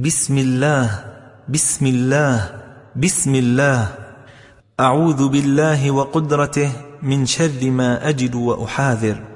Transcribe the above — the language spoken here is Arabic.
بسم الله بسم الله بسم الله. أعوذ بالله وقدرته من شر ما أجد وأحاذر.